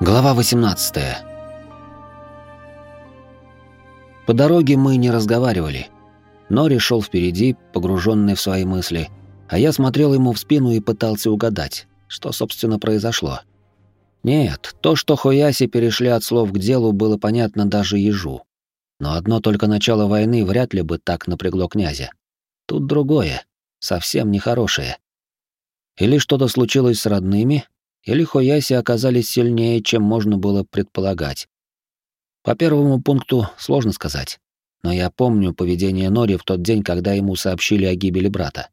Глава 18. По дороге мы не разговаривали. Нори шел впереди, погруженный в свои мысли, а я смотрел ему в спину и пытался угадать, что, собственно, произошло. Нет, то, что Хояси перешли от слов к делу, было понятно даже ежу. Но одно только начало войны вряд ли бы так напрягло князя. Тут другое, совсем нехорошее. Или что-то случилось с родными, или Хояси оказались сильнее, чем можно было предполагать. По первому пункту сложно сказать, но я помню поведение Нори в тот день, когда ему сообщили о гибели брата.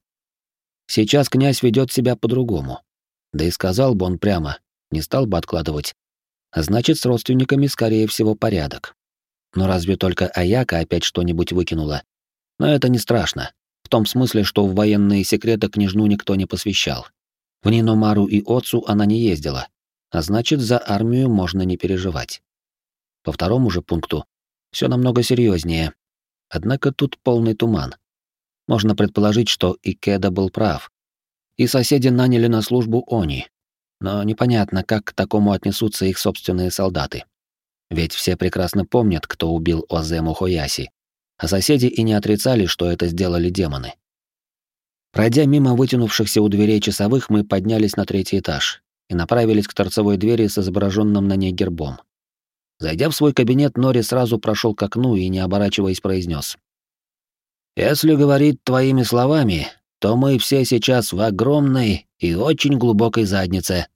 Сейчас князь ведет себя по-другому. Да и сказал бы он прямо, не стал бы откладывать. Значит, с родственниками, скорее всего, порядок. Но разве только Аяка опять что-нибудь выкинула? Но это не страшно. В том смысле, что в военные секреты княжну никто не посвящал. В Ниномару и Отцу она не ездила, а значит, за армию можно не переживать. По второму же пункту все намного серьезнее. Однако тут полный туман. Можно предположить, что Икеда был прав. И соседи наняли на службу Они. Но непонятно, как к такому отнесутся их собственные солдаты. Ведь все прекрасно помнят, кто убил Озему Хояси. А соседи и не отрицали, что это сделали демоны. Пройдя мимо вытянувшихся у дверей часовых, мы поднялись на третий этаж и направились к торцевой двери с изображенным на ней гербом. Зайдя в свой кабинет, Нори сразу прошел к окну и, не оборачиваясь, произнес: «Если говорить твоими словами, то мы все сейчас в огромной и очень глубокой заднице».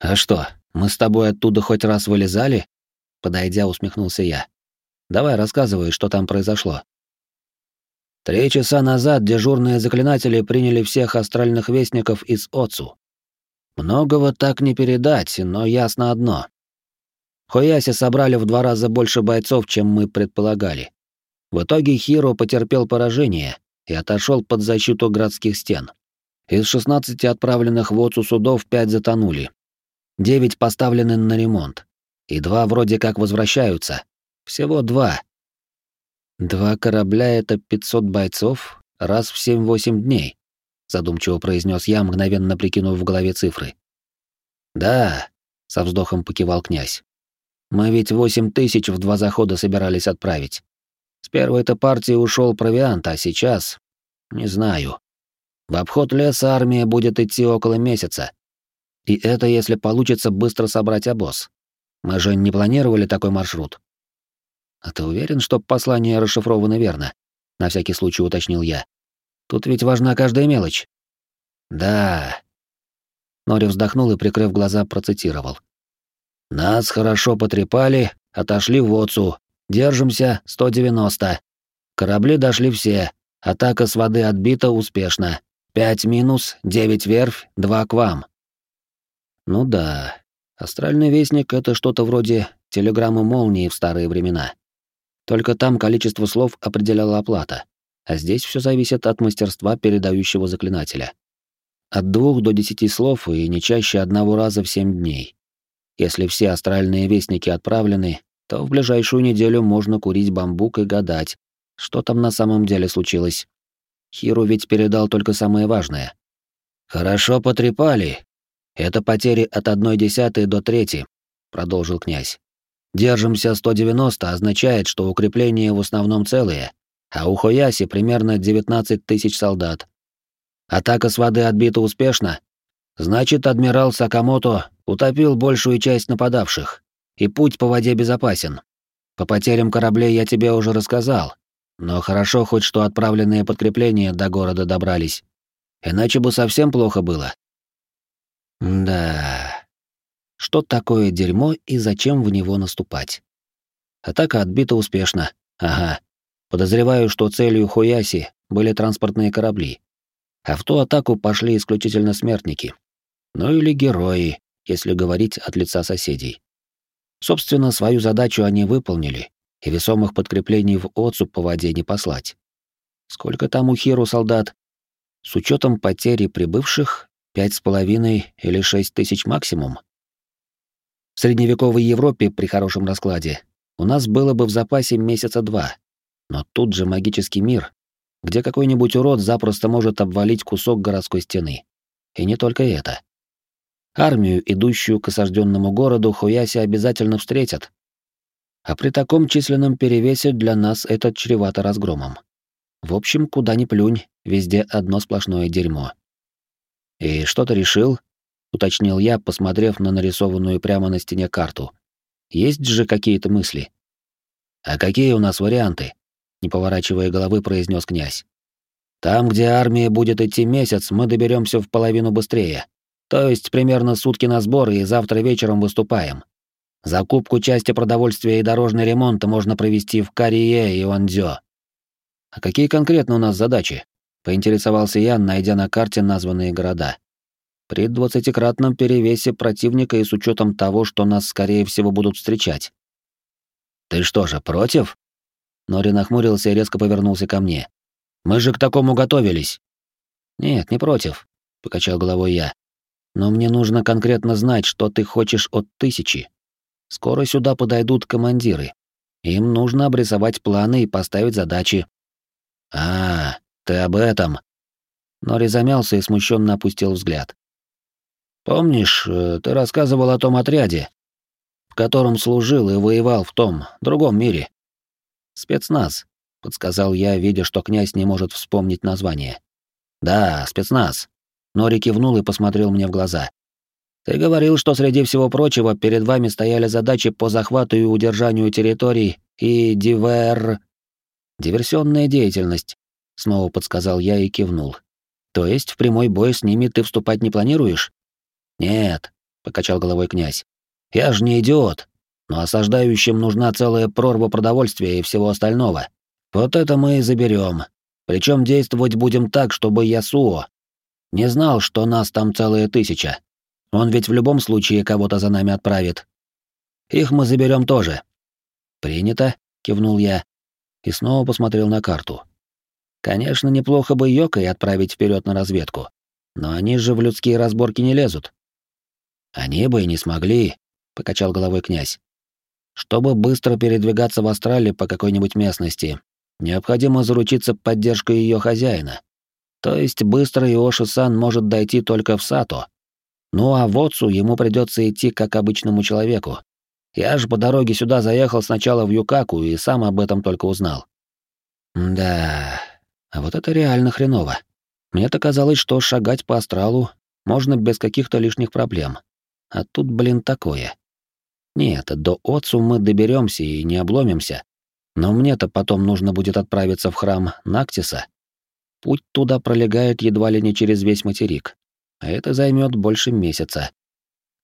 «А что, мы с тобой оттуда хоть раз вылезали?» Подойдя, усмехнулся я. «Давай рассказывай, что там произошло». Три часа назад дежурные заклинатели приняли всех астральных вестников из Отцу. Многого так не передать, но ясно одно. Хояси собрали в два раза больше бойцов, чем мы предполагали. В итоге Хиро потерпел поражение и отошел под защиту городских стен. Из 16 отправленных в Отцу судов 5 затонули. 9 поставлены на ремонт. И два вроде как возвращаются. Всего два, Два корабля — это 500 бойцов раз в 7-8 дней, задумчиво произнес я, мгновенно прикинув в голове цифры. Да, со вздохом покивал князь. Мы ведь восемь тысяч в два захода собирались отправить. С первой-то партии ушел провиант, а сейчас... Не знаю. В обход леса армия будет идти около месяца. И это если получится быстро собрать обоз. Мы же не планировали такой маршрут. «А ты уверен, что послание расшифровано верно?» — на всякий случай уточнил я. «Тут ведь важна каждая мелочь». «Да». Нори вздохнул и, прикрыв глаза, процитировал. «Нас хорошо потрепали, отошли в Оцу. Держимся, 190. Корабли дошли все. Атака с воды отбита успешно. Пять минус, девять верфь, два к вам». «Ну да, астральный вестник — это что-то вроде телеграммы молнии в старые времена. Только там количество слов определяла оплата, а здесь все зависит от мастерства передающего заклинателя. От двух до десяти слов и не чаще одного раза в семь дней. Если все астральные вестники отправлены, то в ближайшую неделю можно курить бамбук и гадать, что там на самом деле случилось. Хиру ведь передал только самое важное. «Хорошо потрепали. Это потери от одной десятой до трети», — продолжил князь. Держимся 190 означает, что укрепления в основном целые, а у Хояси примерно 19 тысяч солдат. Атака с воды отбита успешно. Значит, адмирал Сакамото утопил большую часть нападавших, и путь по воде безопасен. По потерям кораблей я тебе уже рассказал, но хорошо хоть что отправленные подкрепления до города добрались. Иначе бы совсем плохо было. Да что такое дерьмо и зачем в него наступать. Атака отбита успешно. Ага. Подозреваю, что целью Хуяси были транспортные корабли. А в ту атаку пошли исключительно смертники. Ну или герои, если говорить от лица соседей. Собственно, свою задачу они выполнили, и весомых подкреплений в Оцу по воде не послать. Сколько там у Хиру солдат? С учетом потери прибывших, пять с половиной или шесть тысяч максимум. В средневековой Европе при хорошем раскладе у нас было бы в запасе месяца два. Но тут же магический мир, где какой-нибудь урод запросто может обвалить кусок городской стены. И не только это. Армию, идущую к осажденному городу, Хуяси обязательно встретят. А при таком численном перевесе для нас это чревато разгромом. В общем, куда ни плюнь, везде одно сплошное дерьмо. «И что ты решил?» — уточнил я, посмотрев на нарисованную прямо на стене карту. «Есть же какие-то мысли?» «А какие у нас варианты?» — не поворачивая головы, произнес князь. «Там, где армия будет идти месяц, мы доберемся в половину быстрее. То есть примерно сутки на сборы и завтра вечером выступаем. Закупку части продовольствия и дорожный ремонт можно провести в Карие и Вандзё. А какие конкретно у нас задачи? Поинтересовался я, найдя на карте названные города. При двадцатикратном перевесе противника и с учетом того, что нас, скорее всего, будут встречать. «Ты что же, против?» Нори нахмурился и резко повернулся ко мне. «Мы же к такому готовились». «Нет, не против», — покачал головой я. «Но мне нужно конкретно знать, что ты хочешь от тысячи. Скоро сюда подойдут командиры. Им нужно обрисовать планы и поставить задачи». «А, ты об этом?» Нори замялся и смущенно опустил взгляд. «Помнишь, э, ты рассказывал о том отряде, в котором служил и воевал в том, другом мире. Спецназ, подсказал я, видя, что князь не может вспомнить название. Да, спецназ. Нори кивнул и посмотрел мне в глаза. Ты говорил, что среди всего прочего перед вами стояли задачи по захвату и удержанию территорий и дивер... Диверсионная деятельность, снова подсказал я и кивнул. То есть в прямой бой с ними ты вступать не планируешь? Нет, покачал головой князь. Я же не идиот. Но осаждающим нужна целая прорва продовольствия и всего остального. Вот это мы и заберем. Причем действовать будем так, чтобы Ясуо не знал, что нас там целая тысяча. Он ведь в любом случае кого-то за нами отправит. Их мы заберем тоже. Принято, кивнул я и снова посмотрел на карту. Конечно, неплохо бы Йокой отправить вперед на разведку, но они же в людские разборки не лезут. Они бы и не смогли, покачал головой князь. Чтобы быстро передвигаться в Австралии по какой-нибудь местности, необходимо заручиться поддержкой ее хозяина. То есть быстро Иоши-сан может дойти только в Сато. Ну а в Отцу ему придется идти как обычному человеку. Я же по дороге сюда заехал сначала в Юкаку и сам об этом только узнал. Да, а вот это реально хреново. Мне-то казалось, что шагать по астралу можно без каких-то лишних проблем. А тут, блин, такое. Нет, до Отцу мы доберемся и не обломимся. Но мне-то потом нужно будет отправиться в храм Нактиса. Путь туда пролегает едва ли не через весь материк. А это займет больше месяца.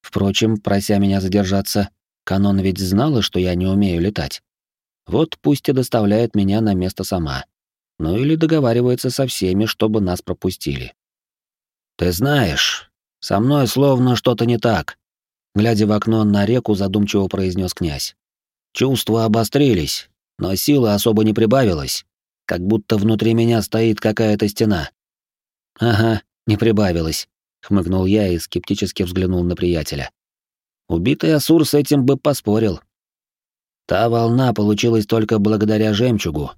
Впрочем, прося меня задержаться, Канон ведь знала, что я не умею летать. Вот пусть и доставляет меня на место сама. Ну или договаривается со всеми, чтобы нас пропустили. «Ты знаешь, со мной словно что-то не так», глядя в окно на реку, задумчиво произнес князь. Чувства обострились, но силы особо не прибавилось, как будто внутри меня стоит какая-то стена. Ага, не прибавилось, хмыкнул я и скептически взглянул на приятеля. Убитый Асур с этим бы поспорил. Та волна получилась только благодаря жемчугу.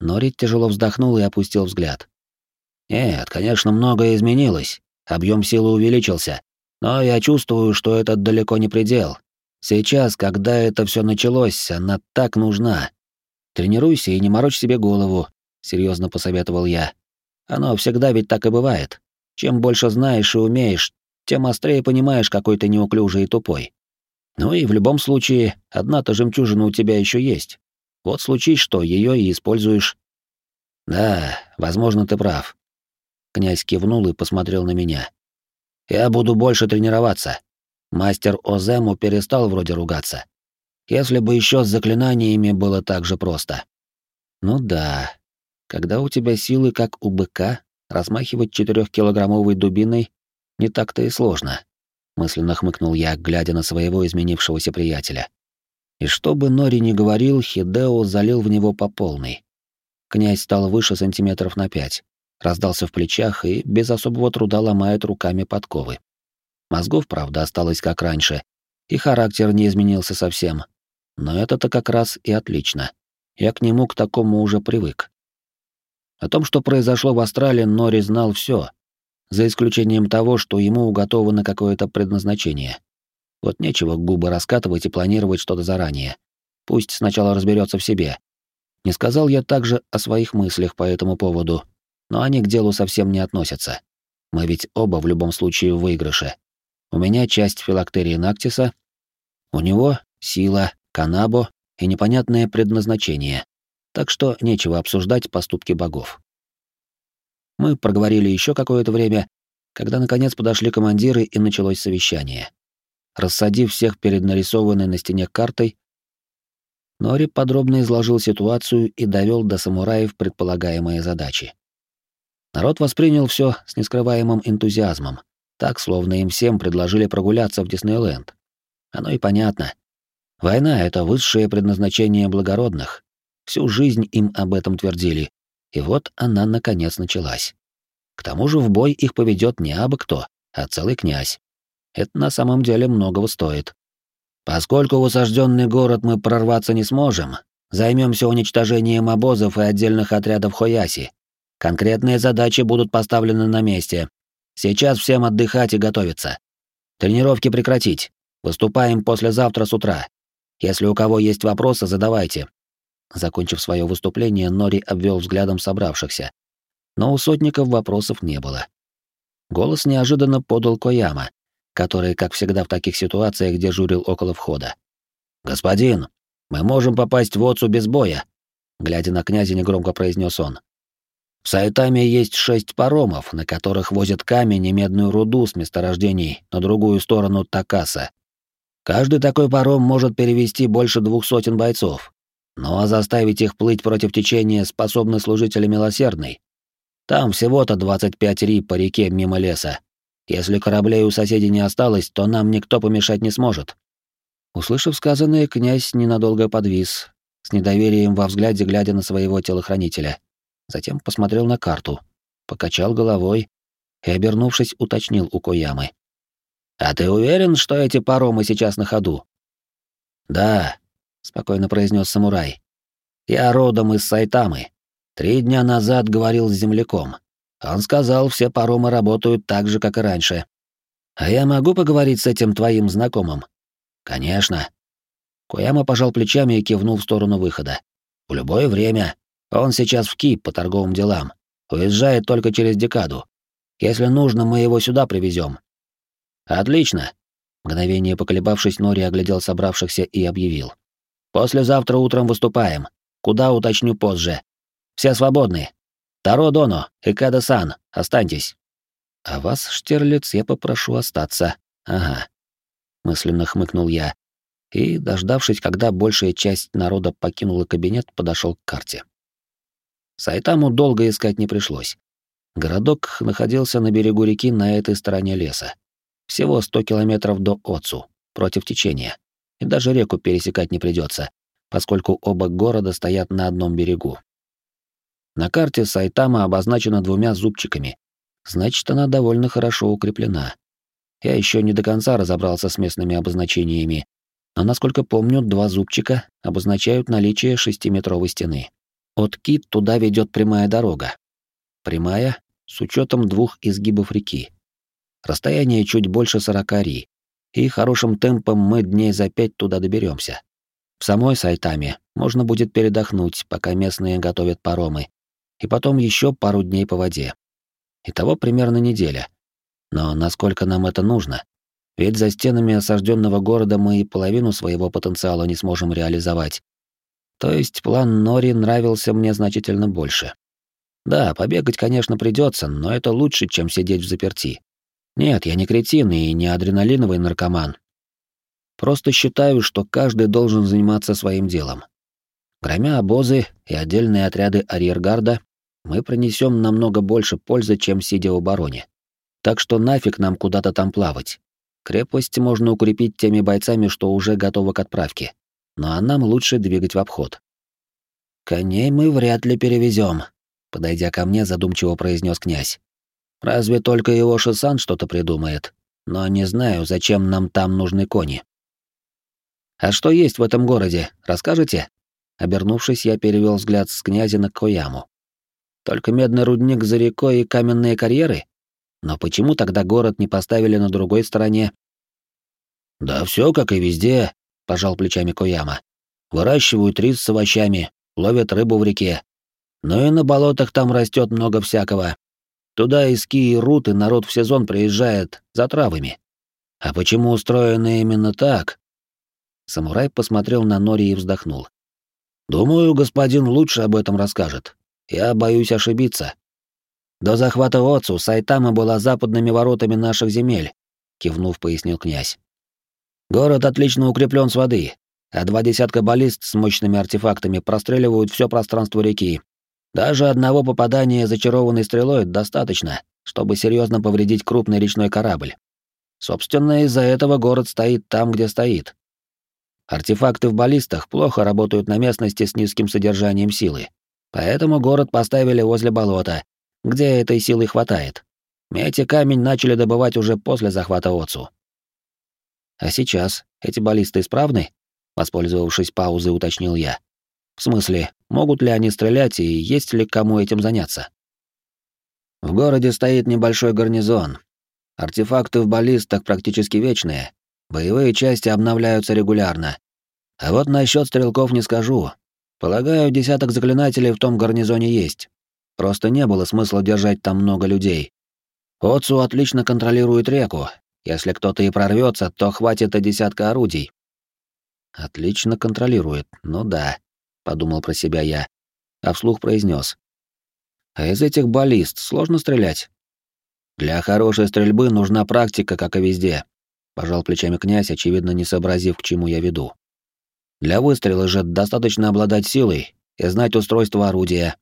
Норит тяжело вздохнул и опустил взгляд. Нет, конечно, многое изменилось. Объем силы увеличился, но я чувствую, что это далеко не предел. Сейчас, когда это все началось, она так нужна. Тренируйся и не морочь себе голову, серьезно посоветовал я. Оно всегда ведь так и бывает. Чем больше знаешь и умеешь, тем острее понимаешь, какой ты неуклюжий и тупой. Ну и в любом случае, одна-то жемчужина у тебя еще есть. Вот случись что, ее и используешь. Да, возможно, ты прав. Князь кивнул и посмотрел на меня. Я буду больше тренироваться. Мастер Озему перестал вроде ругаться. Если бы еще с заклинаниями было так же просто. Ну да. Когда у тебя силы как у быка, размахивать четырехкилограммовой дубиной не так-то и сложно. Мысленно хмыкнул я, глядя на своего изменившегося приятеля. И что бы Нори ни говорил, Хидео залил в него по полной. Князь стал выше сантиметров на пять раздался в плечах и без особого труда ломает руками подковы. Мозгов, правда, осталось как раньше, и характер не изменился совсем. Но это-то как раз и отлично. Я к нему к такому уже привык. О том, что произошло в Австралии, Нори знал все. за исключением того, что ему уготовано какое-то предназначение. Вот нечего губы раскатывать и планировать что-то заранее. Пусть сначала разберется в себе. Не сказал я также о своих мыслях по этому поводу, но они к делу совсем не относятся. Мы ведь оба в любом случае в выигрыше. У меня часть филактерии Нактиса, у него сила, канабо и непонятное предназначение. Так что нечего обсуждать поступки богов. Мы проговорили еще какое-то время, когда наконец подошли командиры и началось совещание. Рассадив всех перед нарисованной на стене картой, Нори подробно изложил ситуацию и довел до самураев предполагаемые задачи. Народ воспринял все с нескрываемым энтузиазмом, так, словно им всем предложили прогуляться в Диснейленд. Оно и понятно. Война — это высшее предназначение благородных. Всю жизнь им об этом твердили. И вот она, наконец, началась. К тому же в бой их поведет не абы кто, а целый князь. Это на самом деле многого стоит. Поскольку в осажденный город мы прорваться не сможем, займемся уничтожением обозов и отдельных отрядов Хояси. Конкретные задачи будут поставлены на месте. Сейчас всем отдыхать и готовиться. Тренировки прекратить. Выступаем послезавтра с утра. Если у кого есть вопросы, задавайте. Закончив свое выступление, Нори обвел взглядом собравшихся. Но у сотников вопросов не было. Голос неожиданно подал Кояма, который, как всегда в таких ситуациях, дежурил около входа. «Господин, мы можем попасть в Оцу без боя», — глядя на князя, негромко произнес он. «В Сайтаме есть шесть паромов, на которых возят камень и медную руду с месторождений на другую сторону Такаса. Каждый такой паром может перевести больше двух сотен бойцов. Ну а заставить их плыть против течения способны служители милосердной. Там всего-то 25 ри по реке мимо леса, если кораблей у соседей не осталось, то нам никто помешать не сможет. Услышав сказанное, князь ненадолго подвис, с недоверием во взгляде глядя на своего телохранителя. Затем посмотрел на карту, покачал головой и, обернувшись, уточнил у Коямы. «А ты уверен, что эти паромы сейчас на ходу?» «Да», — спокойно произнес самурай. «Я родом из Сайтамы. Три дня назад говорил с земляком. Он сказал, все паромы работают так же, как и раньше. А я могу поговорить с этим твоим знакомым? Конечно. Куяма пожал плечами и кивнул в сторону выхода. В любое время. Он сейчас в Ки по торговым делам. Уезжает только через декаду. Если нужно, мы его сюда привезем. Отлично. Мгновение поколебавшись, Нори оглядел собравшихся и объявил. Послезавтра утром выступаем. Куда уточню позже. Все свободны. Таро Доно, Икада-сан, останьтесь. А вас, Штирлиц, я попрошу остаться. Ага. Мысленно хмыкнул я и, дождавшись, когда большая часть народа покинула кабинет, подошел к карте. Сайтаму долго искать не пришлось. Городок находился на берегу реки на этой стороне леса. Всего 100 километров до Оцу, против течения. И даже реку пересекать не придется, поскольку оба города стоят на одном берегу. На карте Сайтама обозначена двумя зубчиками. Значит, она довольно хорошо укреплена. Я еще не до конца разобрался с местными обозначениями, но, насколько помню, два зубчика обозначают наличие шестиметровой стены. От Кит туда ведет прямая дорога. Прямая, с учетом двух изгибов реки. Расстояние чуть больше сорока ри, и хорошим темпом мы дней за пять туда доберемся. В самой Сайтаме можно будет передохнуть, пока местные готовят паромы, и потом еще пару дней по воде. Итого примерно неделя. Но насколько нам это нужно? Ведь за стенами осажденного города мы и половину своего потенциала не сможем реализовать. То есть план Нори нравился мне значительно больше. Да, побегать, конечно, придется, но это лучше, чем сидеть в заперти. Нет, я не кретин и не адреналиновый наркоман. Просто считаю, что каждый должен заниматься своим делом. Громя обозы и отдельные отряды арьергарда, мы принесем намного больше пользы, чем сидя в обороне. Так что нафиг нам куда-то там плавать. Крепость можно укрепить теми бойцами, что уже готовы к отправке. Ну а нам лучше двигать в обход. Коней мы вряд ли перевезем, подойдя ко мне, задумчиво произнес князь. Разве только его Шисан что-то придумает. Но не знаю, зачем нам там нужны кони. А что есть в этом городе, расскажете? Обернувшись, я перевел взгляд с князя на Кояму. Только медный рудник за рекой и каменные карьеры? Но почему тогда город не поставили на другой стороне? Да все как и везде, пожал плечами Кояма. Выращивают рис с овощами, ловят рыбу в реке. Но и на болотах там растет много всякого. Туда из Ки и Руты народ в сезон приезжает за травами. А почему устроено именно так? Самурай посмотрел на Нори и вздохнул. Думаю, господин лучше об этом расскажет. Я боюсь ошибиться. До захвата Оцу Сайтама была западными воротами наших земель, кивнув, пояснил князь. Город отлично укреплен с воды, а два десятка баллист с мощными артефактами простреливают все пространство реки. Даже одного попадания зачарованной стрелой достаточно, чтобы серьезно повредить крупный речной корабль. Собственно, из-за этого город стоит там, где стоит. Артефакты в баллистах плохо работают на местности с низким содержанием силы, поэтому город поставили возле болота, где этой силы хватает. Медь и камень начали добывать уже после захвата Оцу. А сейчас эти баллисты исправны? Воспользовавшись паузой, уточнил я. В смысле, могут ли они стрелять и есть ли кому этим заняться? В городе стоит небольшой гарнизон. Артефакты в баллистах практически вечные. Боевые части обновляются регулярно. А вот насчет стрелков не скажу. Полагаю, десяток заклинателей в том гарнизоне есть. Просто не было смысла держать там много людей. Оцу отлично контролирует реку. Если кто-то и прорвется, то хватит и десятка орудий. Отлично контролирует, ну да, подумал про себя я, а вслух произнес: А из этих баллист сложно стрелять. Для хорошей стрельбы нужна практика, как и везде, пожал плечами князь, очевидно не сообразив, к чему я веду. Для выстрела же достаточно обладать силой и знать устройство орудия,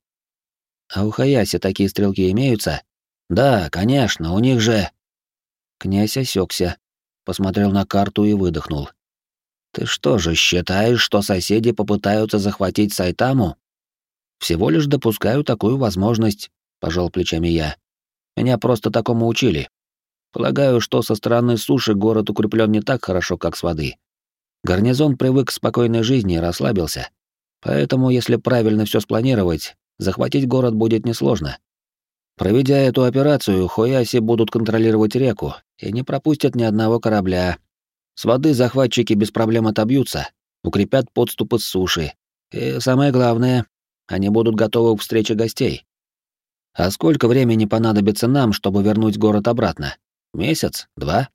а у Хаяси такие стрелки имеются? Да, конечно, у них же... Князь осекся, посмотрел на карту и выдохнул. Ты что же считаешь, что соседи попытаются захватить Сайтаму? Всего лишь допускаю такую возможность, пожал плечами я. Меня просто такому учили. Полагаю, что со стороны суши город укреплен не так хорошо, как с воды. Гарнизон привык к спокойной жизни и расслабился. Поэтому, если правильно все спланировать, захватить город будет несложно. Проведя эту операцию, Хояси будут контролировать реку и не пропустят ни одного корабля. С воды захватчики без проблем отобьются, укрепят подступы с суши. И самое главное, они будут готовы к встрече гостей. А сколько времени понадобится нам, чтобы вернуть город обратно? Месяц? Два?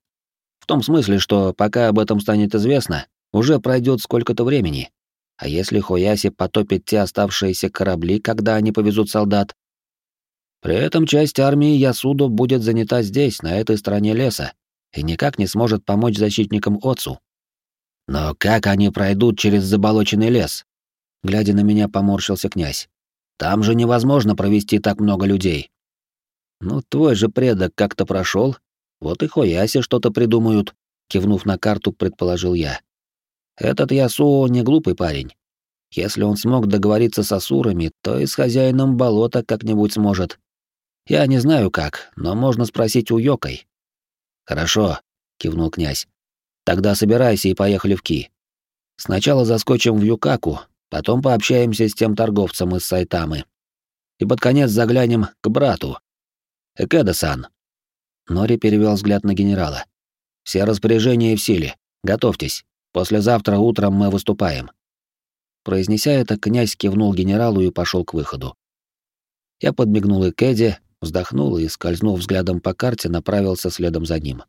В том смысле, что пока об этом станет известно, уже пройдет сколько-то времени. А если Хояси потопит те оставшиеся корабли, когда они повезут солдат? При этом часть армии Ясудо будет занята здесь, на этой стороне леса, и никак не сможет помочь защитникам Отцу. Но как они пройдут через заболоченный лес? Глядя на меня, поморщился князь. Там же невозможно провести так много людей. Ну, твой же предок как-то прошел, вот и Хояси что-то придумают, кивнув на карту, предположил я. Этот Ясуо не глупый парень. Если он смог договориться с асурами, то и с хозяином болота как-нибудь сможет. Я не знаю как, но можно спросить у Йокой. Хорошо, кивнул князь. Тогда собирайся и поехали в Ки. Сначала заскочим в Юкаку, потом пообщаемся с тем торговцем из Сайтамы. И под конец заглянем к брату. Экеда-сан. Нори перевел взгляд на генерала. Все распоряжения в силе. Готовьтесь. Послезавтра утром мы выступаем. Произнеся это, князь кивнул генералу и пошел к выходу. Я подмигнул Кэдди, вздохнул и, скользнув взглядом по карте, направился следом за ним.